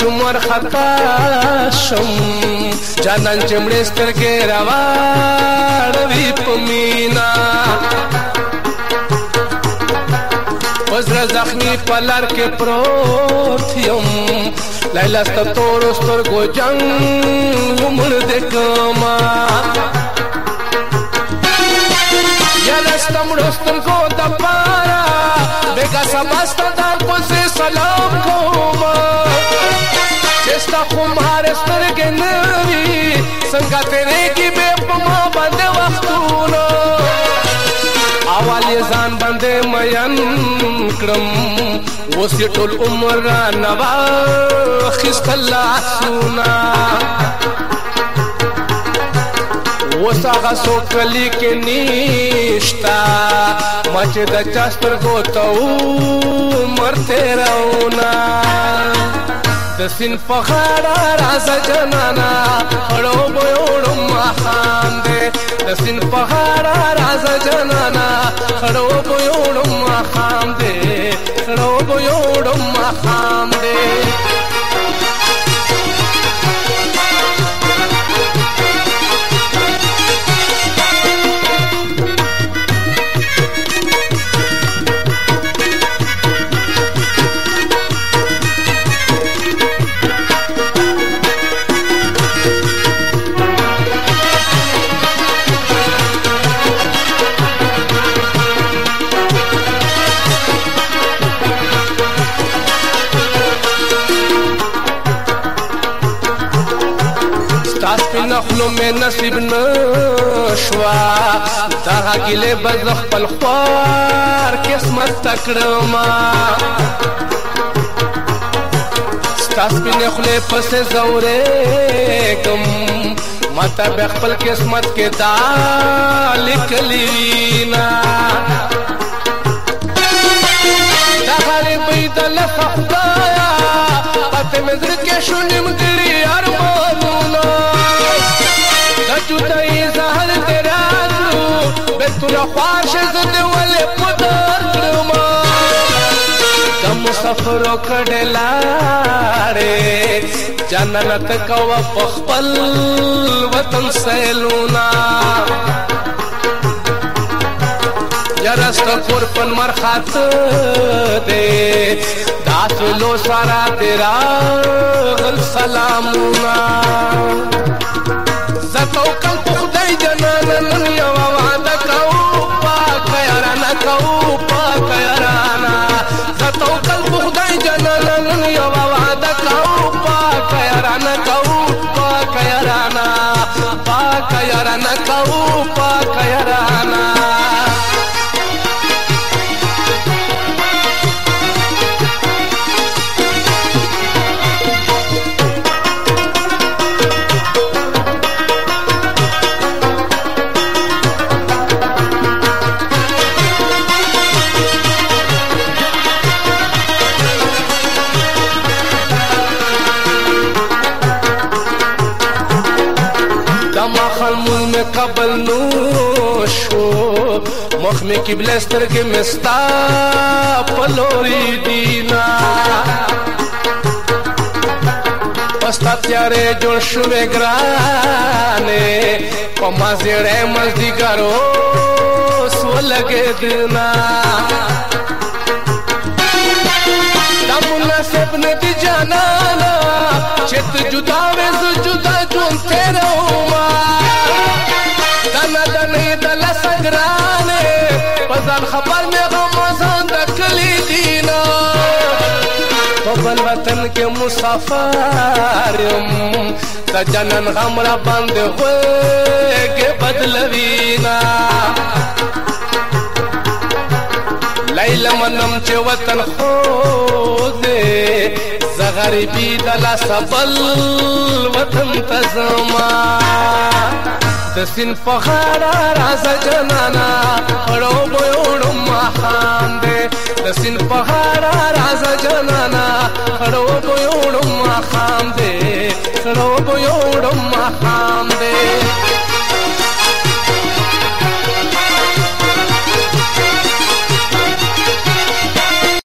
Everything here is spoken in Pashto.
شمر خطا شم جانان چمړې سترګې راوړې پمینا وزر زخمی پلار کې پروت یم لیلا ستور سترګو جنگ ومړ دې کما یلا ستمړو سترګو د پارا بیگا سماست دار پسې سلام کوما ستا خو مهار سترګې نه وي څنګه تېرېږي بې په ما باندې وختونه اول یې ځان باندې مین کړم اوس یې ټول عمر رانه واخیستل لاسونه اوس هغه څوک کلي کې نشته ما چې د چا سترګو ته عمر تېروونه د سین په خړه راځه جنانا خړو به وړم ماخام دې د سین په خړه راځه جنانا خړو به وړم ماخام دې خړو به وړم ماخام تاس په نخلو مې نصیب نشوا دا غلې بز خپل خور قسمت تکړه ما تاس په نخله پس زورې کم ماته به خپل قسمت کې دا لیکلی نه دا غلې بيد لفظ خدایا پته مې درکې شو نیم کړی خواش زد ول پدر ما کم سفر کډلارې جنت کو په خپل وطن سیلونا یارست پور پن مر خات دے داسلو سارا تیرا غل سلامونا ಕೌಪ ಕಯರನ ಕೌಪ مخ می کی بلستر کې مستا پلوری دینا پستا تیارې جوړ شو وګرانې په ما زړه مزدي سو لگ دینا دمنا سب نه دي جانا چت جدا وې جدا جون تیرو ما دنا دنه دل سنگرا ځان خبر مې غم ځان د کلی دینا په بل وطن کې مسافر یم د جنن غم را باندې غوږې بدلوي نه لیل منم چې وطن خو دې زغریبی د لاسه بل وطن ته زما د سین په خاره راځه جنانا د سین په هارا راځه جنانا خړو کو یوړم ما خام دې خړو کو یوړم ما خام دې